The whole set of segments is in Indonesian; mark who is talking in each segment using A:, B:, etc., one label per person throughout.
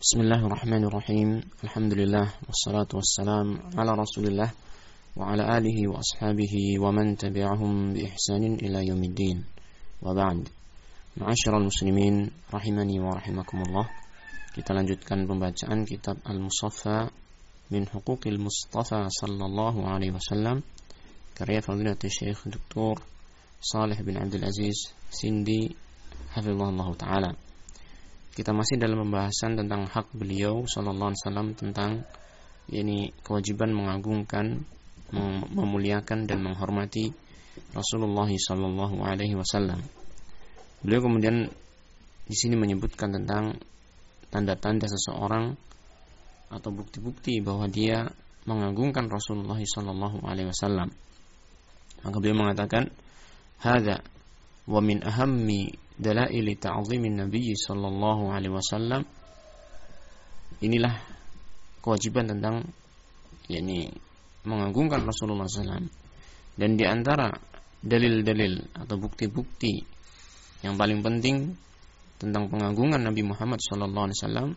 A: بسم الله الرحمن الرحيم الحمد لله والصلاة والسلام على رسول الله وعلى آله وأصحابه ومن تبعهم بإحسان إلى يوم الدين وبعد معاشر المسلمين رحمني ورحمكم الله kita lanjutkan pembacaan kitab Al-Musaffa min Huquqil Mustafa sallallahu alaihi wasallam karya Fadilat Syekh Dr. Saleh bin Abdul Aziz Sindi hafizahullah taala kita masih dalam pembahasan tentang hak beliau sallallahu alaihi wasallam tentang ini kewajiban mengagungkan memuliakan dan menghormati Rasulullah sallallahu alaihi wasallam. Beliau kemudian di sini menyebutkan tentang tanda-tanda seseorang atau bukti-bukti bahwa dia mengagungkan Rasulullah sallallahu alaihi wasallam. Maka beliau mengatakan, "Hadza wa min ahammi dalaili ta'zimin Nabi sallallahu alaihi wasallam inilah kewajiban tentang yakni mengagungkan Rasulullah SAW dan di antara dalil-dalil atau bukti-bukti yang paling penting tentang pengagungan Nabi Muhammad SAW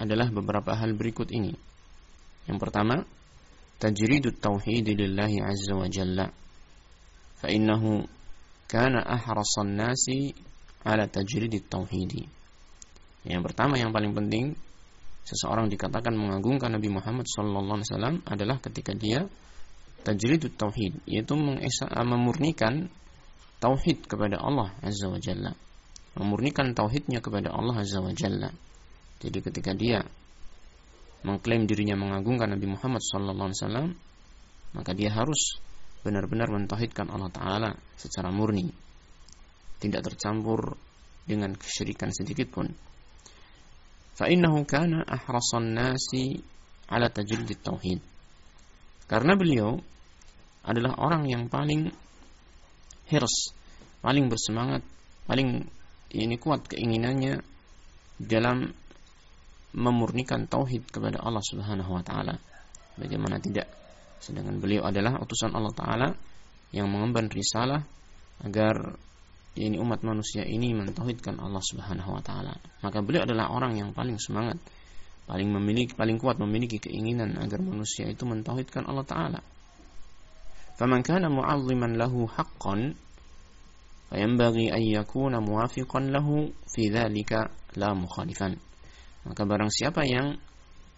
A: adalah beberapa hal berikut ini. Yang pertama, tajridut tauhid lillahi azza wa jalla. Fa innahu kana ahrasan nasi ala tajridit tauhidi. Yang pertama yang paling penting seseorang dikatakan mengagungkan Nabi Muhammad SAW adalah ketika dia tajridut tauhid yaitu memurnikan tauhid kepada Allah Azza wa Jalla. Memurnikan tauhidnya kepada Allah Azza wa Jalla. Jadi ketika dia mengklaim dirinya mengagungkan Nabi Muhammad SAW, maka dia harus benar-benar mentauhidkan Allah Taala secara murni tidak tercampur dengan kesyirikan sedikit pun. Fa'innahu kana ahrasan nasi ala tajdid tauhid. Karena beliau adalah orang yang paling hirs, paling bersemangat, paling ini kuat keinginannya dalam memurnikan tauhid kepada Allah Subhanahu wa taala. Bagaimana tidak? Sedangkan beliau adalah utusan Allah taala yang mengemban risalah agar ini umat manusia ini mentauhidkan Allah Subhanahu wa taala. Maka beliau adalah orang yang paling semangat, paling memiliki paling kuat memiliki keinginan agar manusia itu mentauhidkan Allah taala. Faman kana mu'azziman lahu haqqan fayanbaghi an yakuna muwafiqan lahu fi dzalika la mukhalifan. Maka barang siapa yang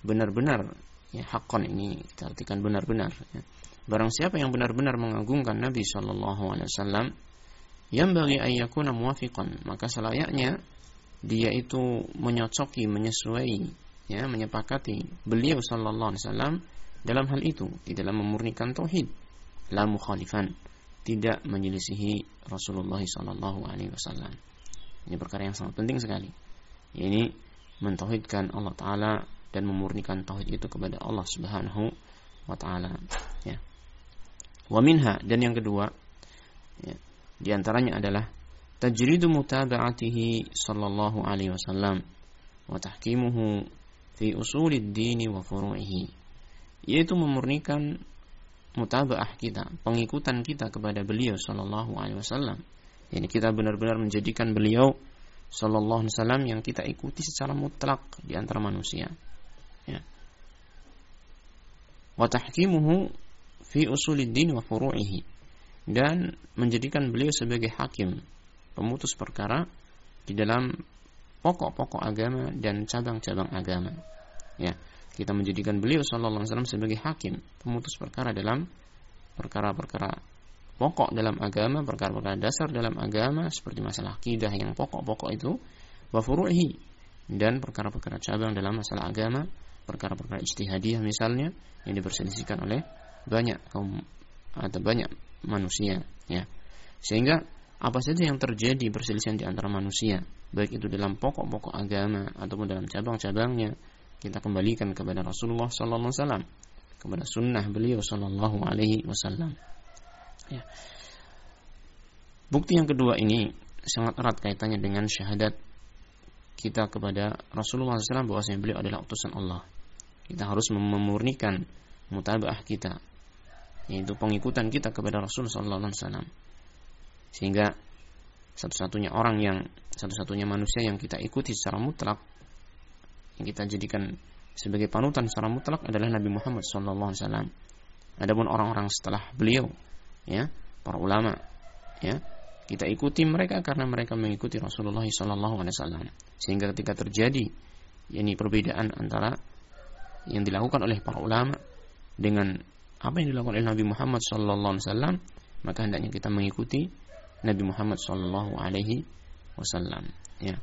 A: benar-benar ya haqqan ini kita artikan benar-benar ya. Barang siapa yang benar-benar mengagungkan Nabi sallallahu alaihi wasallam yang bagi ayakuna muwafiqan maka selayaknya dia itu menyocoki menyesuai ya menyepakati beliau sallallahu alaihi wasallam dalam hal itu di dalam memurnikan tauhid. La mukhalifan tidak menyelisihi Rasulullah sallallahu alaihi wasallam. Ini perkara yang sangat penting sekali. Ini mentauhidkan Allah taala dan memurnikan tauhid itu kepada Allah Subhanahu wa taala ya. Wa minha dan yang kedua ya, di antaranya adalah tajridu mutaba'atihi sallallahu alaihi wasallam wa tahkimuhu fi usulid dini wa furu'ihi yaitu memurnikan mutaba'ah kita, pengikutan kita kepada beliau sallallahu alaihi wasallam. Yani kita benar-benar menjadikan beliau sallallahu alaihi wasallam yang kita ikuti secara mutlak di antara manusia. Ya. Wa tahkimuhu fi usulid din wa furu'ihi dan menjadikan beliau sebagai hakim pemutus perkara di dalam pokok-pokok agama dan cabang-cabang agama. Ya, kita menjadikan beliau sallallahu alaihi wasallam sebagai hakim, pemutus perkara dalam perkara-perkara pokok dalam agama, perkara-perkara dasar dalam agama seperti masalah akidah yang pokok-pokok itu wa furu'ihi dan perkara-perkara cabang dalam masalah agama, perkara-perkara ijtihadiyah misalnya yang diperselisihkan oleh banyak kaum atau banyak manusia ya sehingga apa saja yang terjadi perselisihan di antara manusia baik itu dalam pokok-pokok agama ataupun dalam cabang-cabangnya kita kembalikan kepada Rasulullah Sallallahu Alaihi Wasallam kepada sunnah beliau Sallallahu Alaihi Wasallam ya. bukti yang kedua ini sangat erat kaitannya dengan syahadat kita kepada Rasulullah SAW bahwa beliau adalah utusan Allah kita harus memurnikan mutabaah kita yaitu pengikutan kita kepada Rasul sallallahu alaihi wasallam. Sehingga satu-satunya orang yang satu-satunya manusia yang kita ikuti secara mutlak yang kita jadikan sebagai panutan secara mutlak adalah Nabi Muhammad SAW. Adapun orang-orang setelah beliau, ya, para ulama, ya, kita ikuti mereka karena mereka mengikuti Rasulullah SAW. Sehingga ketika terjadi ini perbedaan antara yang dilakukan oleh para ulama dengan apa yang dilakukan oleh Nabi Muhammad SAW, maka hendaknya kita mengikuti Nabi Muhammad Sallallahu Alaihi Wasallam. Ya.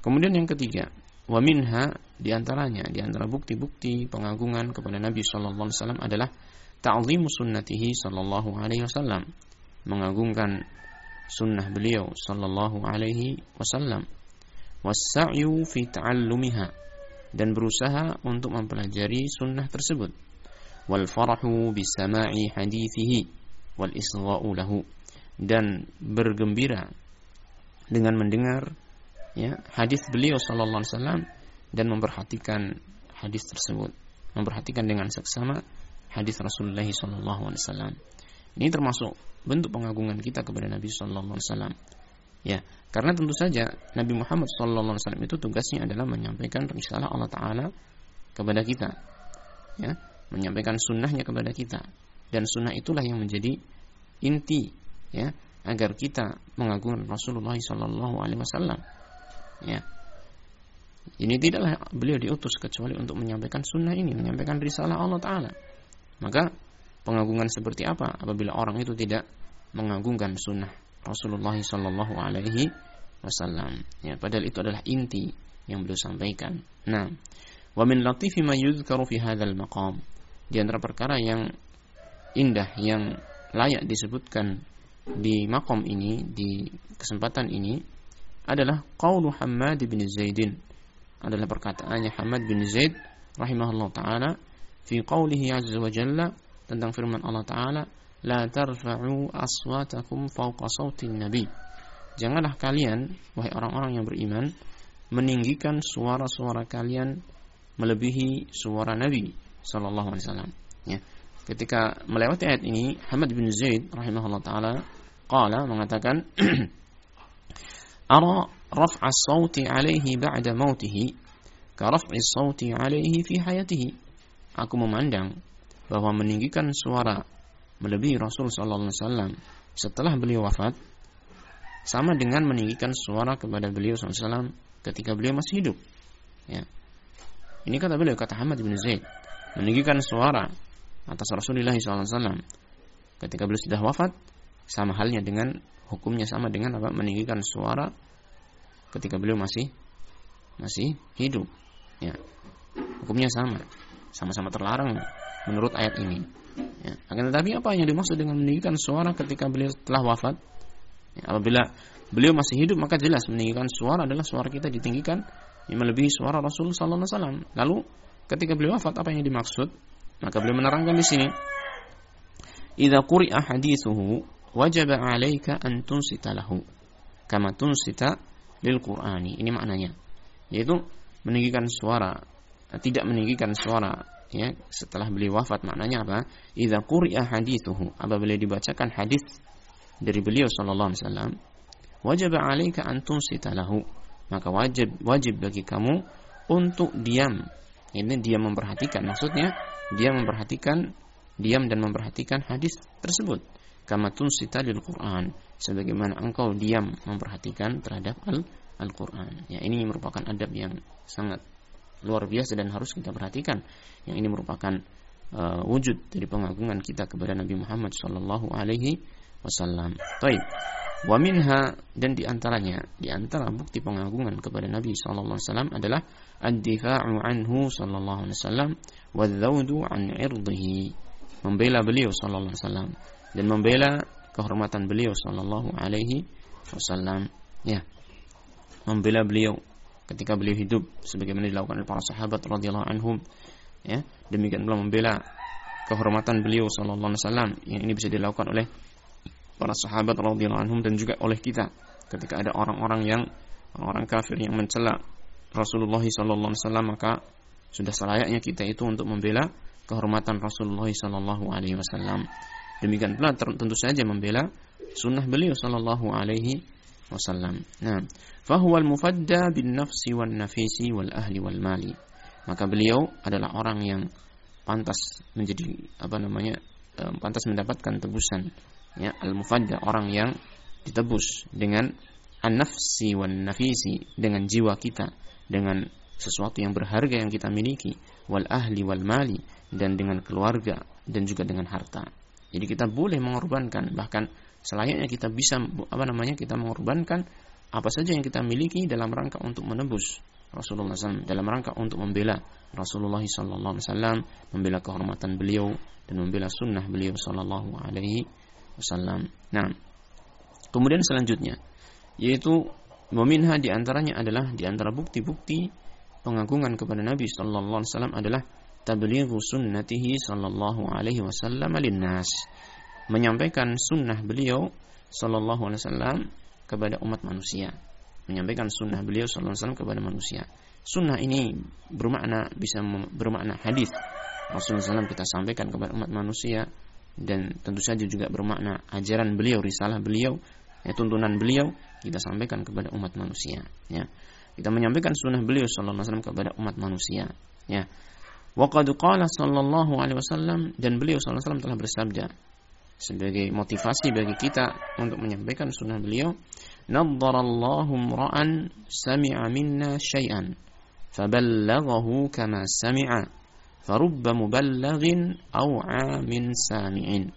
A: Kemudian yang ketiga, wa minha di antaranya di antara bukti-bukti pengagungan kepada Nabi Sallallahu Alaihi Wasallam adalah ta'zimu sunnatihi Sallallahu Alaihi Wasallam, mengagungkan sunnah beliau Sallallahu Alaihi Wasallam, wasa'yu fi ta'allumiha dan berusaha untuk mempelajari sunnah tersebut, bisama'i hadithihi wal isgha'u lahu dan bergembira dengan mendengar ya hadis beliau sallallahu alaihi wasallam dan memperhatikan hadis tersebut. Memperhatikan dengan seksama hadis Rasulullah sallallahu alaihi wasallam. Ini termasuk bentuk pengagungan kita kepada Nabi sallallahu alaihi wasallam. Ya karena tentu saja Nabi Muhammad sallallahu alaihi wasallam itu tugasnya adalah menyampaikan risalah Allah taala kepada kita. Ya menyampaikan sunnahnya kepada kita. Dan sunnah itulah yang menjadi inti ya agar kita mengagungkan Rasulullah Shallallahu Alaihi Wasallam ya. Ini tidaklah beliau diutus kecuali untuk menyampaikan sunnah ini menyampaikan risalah Allah Taala. Maka pengagungan seperti apa apabila orang itu tidak mengagungkan sunnah Rasulullah Shallallahu Alaihi Wasallam? Ya padahal itu adalah inti yang beliau sampaikan. Nah wa min latifi ma yuzkaru fi hadzal maqam di antara perkara yang indah yang layak disebutkan di makom ini di kesempatan ini adalah qaulu Hamad bin Zaidin. Adalah perkataannya Hamad bin Zaid rahimahullah taala fi qaulihi azza wa jalla tentang firman Allah taala la tarfa'u aswatakum fawqa sautin nabi. Janganlah kalian wahai orang-orang yang beriman meninggikan suara-suara kalian melebihi suara Nabi sallallahu alaihi wasallam ya ketika melewati ayat ini Hamad bin Zaid rahimahullah taala qala mengatakan ara raf'a sauti alaihi ba'da mautihi ka raf'i sauti alaihi fi hayatihi aku memandang bahwa meninggikan suara melebihi Rasul sallallahu alaihi wasallam setelah beliau wafat sama dengan meninggikan suara kepada beliau SAW ketika beliau masih hidup. Ya. Ini kata beliau, kata Hamad bin Zaid, meninggikan suara atas Rasulullah SAW ketika beliau sudah wafat sama halnya dengan hukumnya sama dengan apa? Meninggikan suara ketika beliau masih masih hidup. Ya. Hukumnya sama. Sama-sama terlarang menurut ayat ini. Ya. akan tetapi apa yang dimaksud dengan meninggikan suara ketika beliau telah wafat? Ya, apabila beliau masih hidup maka jelas meninggikan suara adalah suara kita ditinggikan. Yang melebihi suara Rasul Sallallahu lalu ketika beliau wafat apa yang dimaksud maka beliau menerangkan di sini, "Idza quri'a hadithuhu wajib 'alaika an tunsita lahu kama tunsita lil Qur'ani." Ini maknanya. Yaitu meninggikan suara, tidak meninggikan suara ya setelah beliau wafat maknanya apa? Idza quri'a hadithuhu, apabila dibacakan hadis dari beliau sallallahu alaihi wasallam, wajib 'alaika an tunsita lahu. Maka wajib wajib bagi kamu untuk diam. Ini dia memperhatikan maksudnya dia memperhatikan diam dan memperhatikan hadis tersebut kama tunsita lil Quran sebagaimana engkau diam memperhatikan terhadap al Al-Quran ya ini merupakan adab yang sangat luar biasa dan harus kita perhatikan yang ini merupakan uh, wujud dari pengagungan kita kepada Nabi Muhammad Wasallam. Taib. Wa minha dan di antaranya di antara bukti pengagungan kepada Nabi Shallallahu Alaihi Wasallam adalah ad-difa'u anhu Sallallahu Alaihi Wasallam wadzaudu an irdihi. Membela beliau sallallahu alaihi wasallam dan membela kehormatan beliau sallallahu alaihi wasallam. Ya. Membela beliau ketika beliau hidup sebagaimana dilakukan oleh para sahabat radhiyallahu anhum. Ya. Demikian pula membela kehormatan beliau sallallahu alaihi wasallam yang ini bisa dilakukan oleh para sahabat radhiyallahu anhum dan juga oleh kita ketika ada orang-orang yang orang-orang kafir yang mencela Rasulullah sallallahu alaihi maka sudah selayaknya kita itu untuk membela kehormatan Rasulullah Sallallahu Alaihi Wasallam. Demikian pula tentu saja membela sunnah beliau Sallallahu Alaihi wasallam. Nah, fahuwa al-mufadda bin nafsi wan nafisi wal ahli wal mali. Maka beliau adalah orang yang pantas menjadi apa namanya? pantas mendapatkan tebusan ya al-mufadda orang yang ditebus dengan an-nafsi wan nafisi dengan jiwa kita dengan sesuatu yang berharga yang kita miliki wal ahli wal mali dan dengan keluarga dan juga dengan harta. Jadi kita boleh mengorbankan bahkan selayaknya kita bisa apa namanya kita mengorbankan apa saja yang kita miliki dalam rangka untuk menebus Rasulullah SAW dalam rangka untuk membela Rasulullah SAW membela kehormatan beliau dan membela sunnah beliau Sallallahu Alaihi Wasallam. Nah, kemudian selanjutnya yaitu meminha di antaranya adalah di antara bukti-bukti pengagungan kepada Nabi Sallallahu Alaihi Wasallam adalah tablighu sunnatihi sallallahu alaihi wasallam linnas. Menyampaikan sunnah beliau sallallahu alaihi wasallam kepada umat manusia. Menyampaikan sunnah beliau sallallahu alaihi wasallam kepada manusia. Sunnah ini bermakna bisa bermakna hadis. Rasulullah SAW kita sampaikan kepada umat manusia dan tentu saja juga bermakna ajaran beliau risalah beliau ya, tuntunan beliau kita sampaikan kepada umat manusia ya. Kita menyampaikan sunnah beliau sallallahu alaihi wasallam kepada umat manusia ya. Waqad qala sallallahu alaihi wasallam dan beliau sallallahu alaihi telah bersabda sebagai motivasi bagi kita untuk menyampaikan sunnah beliau naddarallahu ra'an sami'a minna syai'an faballaghahu kama sami'a farubba muballighin aw 'amin sami'in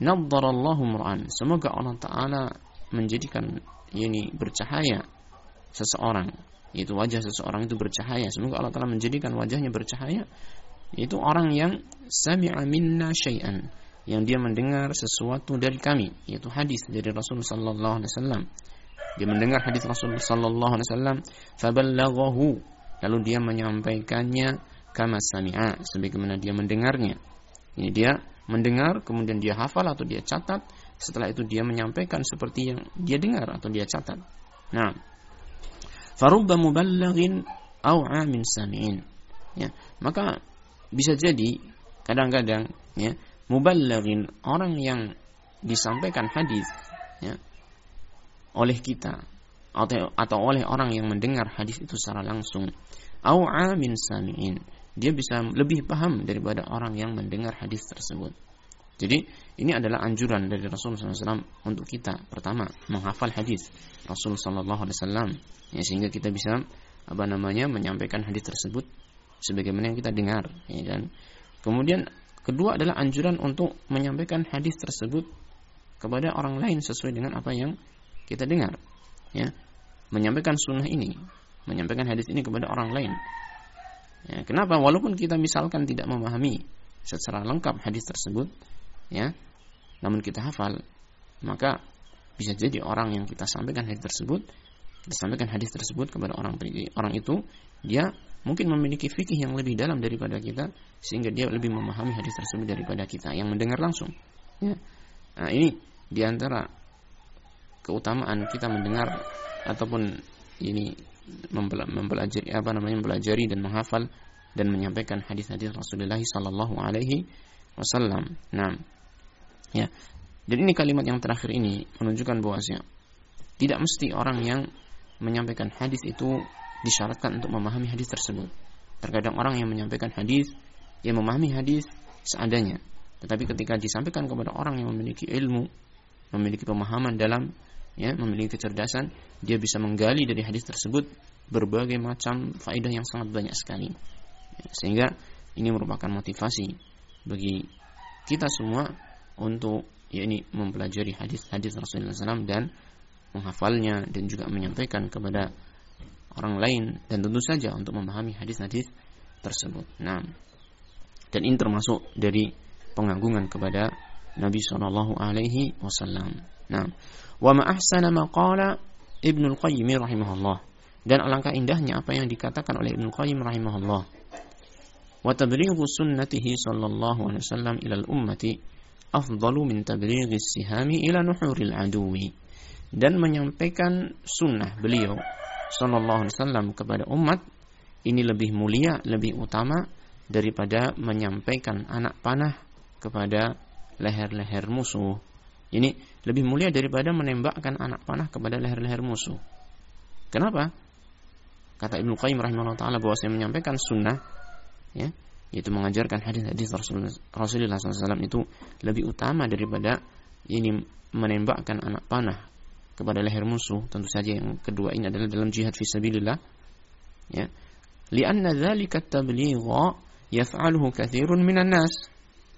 A: naddarallahu ra'an semoga Allah taala menjadikan ini bercahaya seseorang. Yaitu wajah seseorang itu bercahaya. Semoga Allah telah menjadikan wajahnya bercahaya. Yaitu orang yang sami'a minna syai'an. Yang dia mendengar sesuatu dari kami. Yaitu hadis dari Rasul sallallahu alaihi wasallam. Dia mendengar hadis Rasul sallallahu alaihi wasallam. Lalu dia menyampaikannya kama sami'a sebagaimana dia mendengarnya. Ini dia mendengar kemudian dia hafal atau dia catat. Setelah itu dia menyampaikan seperti yang dia dengar atau dia catat. Nah. Farubba muballaghin au amin sami'in. Ya. Maka bisa jadi kadang-kadang ya muballaghin orang yang disampaikan hadis ya oleh kita atau atau oleh orang yang mendengar hadis itu secara langsung. Au amin sami'in dia bisa lebih paham daripada orang yang mendengar hadis tersebut jadi ini adalah anjuran dari Rasulullah SAW untuk kita. Pertama, menghafal hadis Rasulullah SAW, ya, sehingga kita bisa apa namanya menyampaikan hadis tersebut sebagaimana yang kita dengar. Ya, dan kemudian kedua adalah anjuran untuk menyampaikan hadis tersebut kepada orang lain sesuai dengan apa yang kita dengar. Ya, menyampaikan sunnah ini, menyampaikan hadis ini kepada orang lain. Ya, kenapa? Walaupun kita misalkan tidak memahami secara lengkap hadis tersebut, ya namun kita hafal maka bisa jadi orang yang kita sampaikan hadis tersebut kita sampaikan hadis tersebut kepada orang orang itu dia mungkin memiliki fikih yang lebih dalam daripada kita sehingga dia lebih memahami hadis tersebut daripada kita yang mendengar langsung ya nah ini di antara keutamaan kita mendengar ataupun ini mempelajari apa namanya mempelajari dan menghafal dan menyampaikan hadis-hadis Rasulullah Sallallahu Alaihi Wasallam. Nah, Ya. Dan ini kalimat yang terakhir ini menunjukkan bahwasanya tidak mesti orang yang menyampaikan hadis itu disyaratkan untuk memahami hadis tersebut. Terkadang orang yang menyampaikan hadis yang memahami hadis seadanya, tetapi ketika disampaikan kepada orang yang memiliki ilmu, memiliki pemahaman dalam ya, memiliki kecerdasan, dia bisa menggali dari hadis tersebut berbagai macam faedah yang sangat banyak sekali. Ya, sehingga ini merupakan motivasi bagi kita semua untuk yakni mempelajari hadis-hadis Rasulullah SAW dan menghafalnya dan juga menyampaikan kepada orang lain dan tentu saja untuk memahami hadis-hadis tersebut. Nah, dan ini termasuk dari pengagungan kepada Nabi Shallallahu Alaihi Wasallam. Nah, wa ma ahsana ma qala Ibnu Qayyim rahimahullah. Dan alangkah indahnya apa yang dikatakan oleh Ibnu Qayyim rahimahullah. Wa tablighu sunnatihi sallallahu alaihi wasallam ila al-ummati afdalu min tablighi sihami ila nuhuril aduwi dan menyampaikan sunnah beliau sallallahu alaihi wasallam kepada umat ini lebih mulia, lebih utama daripada menyampaikan anak panah kepada leher-leher musuh. Ini lebih mulia daripada menembakkan anak panah kepada leher-leher musuh. Kenapa? Kata Ibnu Qayyim rahimahullah taala bahwa saya menyampaikan sunnah ya, yaitu mengajarkan hadis-hadis Rasulullah SAW itu lebih utama daripada ini menembakkan anak panah kepada leher musuh. Tentu saja yang kedua ini adalah dalam jihad fisabilillah. Ya. Lianna dzalika tabligha yaf'aluhu katsirun minan nas.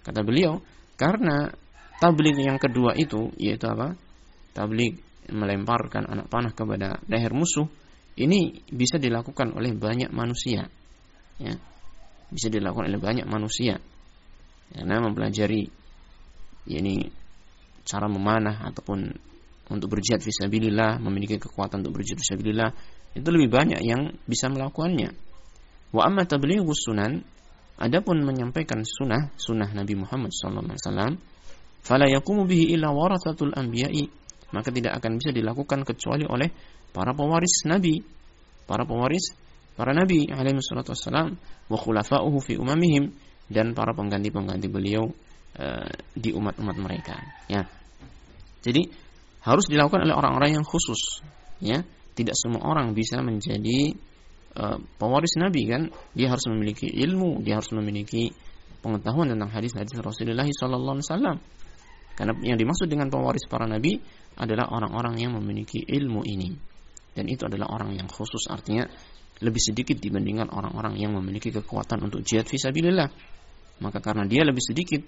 A: Kata beliau, karena tabligh yang kedua itu yaitu apa? Tabligh melemparkan anak panah kepada leher musuh ini bisa dilakukan oleh banyak manusia. Ya. Bisa dilakukan oleh banyak manusia. Karena mempelajari ini cara memanah ataupun untuk berjihad fisabilillah, memiliki kekuatan untuk berjihad fisabilillah, itu lebih banyak yang bisa melakukannya. Wa amma tablighus sunan, adapun menyampaikan sunnah, sunnah Nabi Muhammad SAW, fala yakumu bihi illa warathatul anbiya'i, maka tidak akan bisa dilakukan kecuali oleh para pewaris Nabi, para pewaris para Nabi alaihi salatu wassalam wa khulafa'uhu fi umamihim dan para pengganti-pengganti beliau uh, di umat-umat mereka, ya. Jadi harus dilakukan oleh orang-orang yang khusus, ya. Tidak semua orang bisa menjadi uh, pewaris Nabi kan? Dia harus memiliki ilmu dia harus memiliki pengetahuan tentang hadis-hadis Rasulullah Wasallam karena yang dimaksud dengan pewaris para nabi adalah orang-orang yang memiliki ilmu ini. Dan itu adalah orang yang khusus artinya lebih sedikit dibandingkan orang-orang yang memiliki kekuatan untuk jihad fisabilillah. Maka karena dia lebih sedikit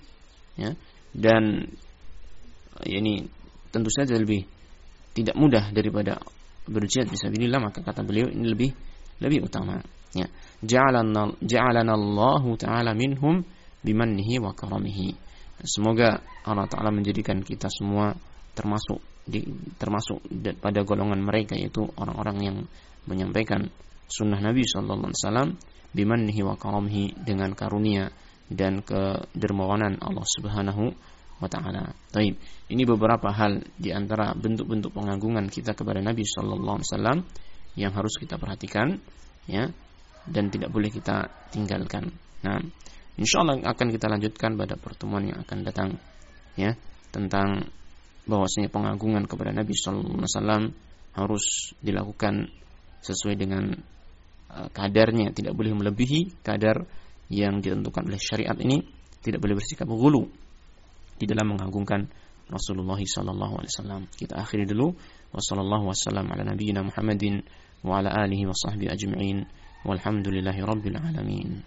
A: ya dan ya ini tentu saja lebih tidak mudah daripada berjihad fisabilillah maka kata beliau ini lebih lebih utama ya. Ja'alana ja'alana Allah taala minhum bimannihi wa karamihi semoga Allah taala menjadikan kita semua termasuk di, termasuk pada golongan mereka yaitu orang-orang yang menyampaikan sunnah Nabi sallallahu alaihi wasallam bimannihi wa karamihi dengan karunia dan kedermawanan Allah Subhanahu wa taala. Baik, ini beberapa hal di antara bentuk-bentuk pengagungan kita kepada Nabi sallallahu alaihi wasallam yang harus kita perhatikan ya dan tidak boleh kita tinggalkan. Nah, Insya Allah akan kita lanjutkan pada pertemuan yang akan datang ya tentang bahwasanya pengagungan kepada Nabi Shallallahu Alaihi Wasallam harus dilakukan sesuai dengan e, kadarnya tidak boleh melebihi kadar yang ditentukan oleh syariat ini tidak boleh bersikap gulu di dalam mengagungkan Rasulullah sallallahu alaihi wasallam. Kita akhiri dulu. Wassallallahu wasallam ala nabiyyina Muhammadin wa ala alihi wa sahbihi ajma'in. Walhamdulillahi rabbil alamin.